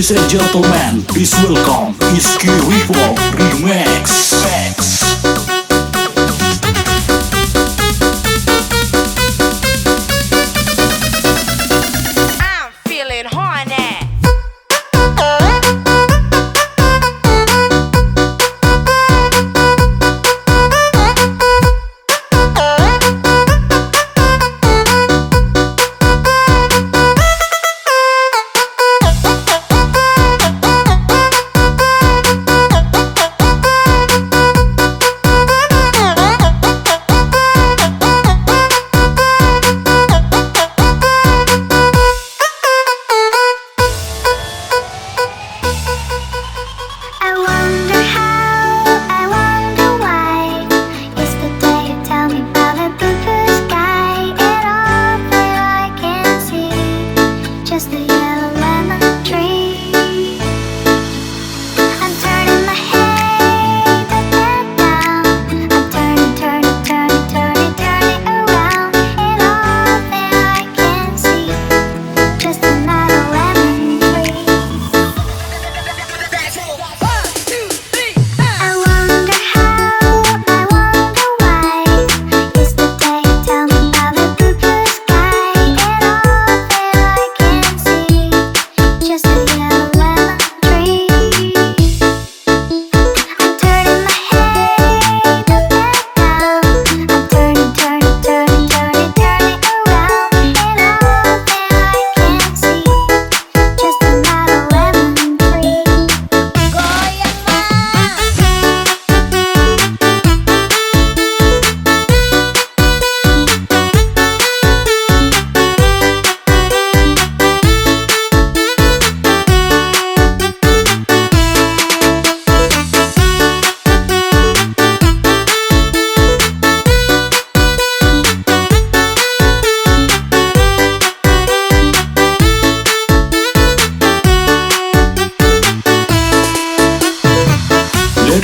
Ladies and gentlemen, please welcome Iski Reform Remix.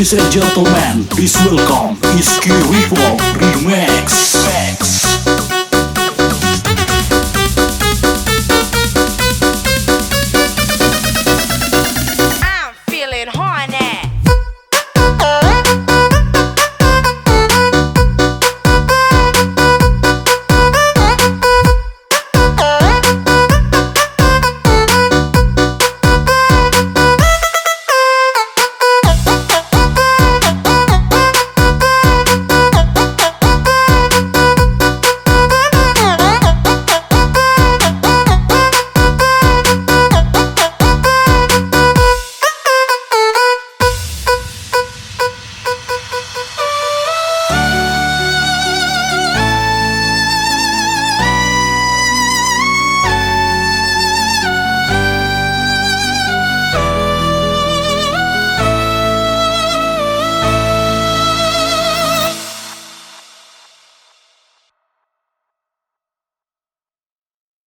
Ladies and gentlemen, please welcome Iski Revolve Remix.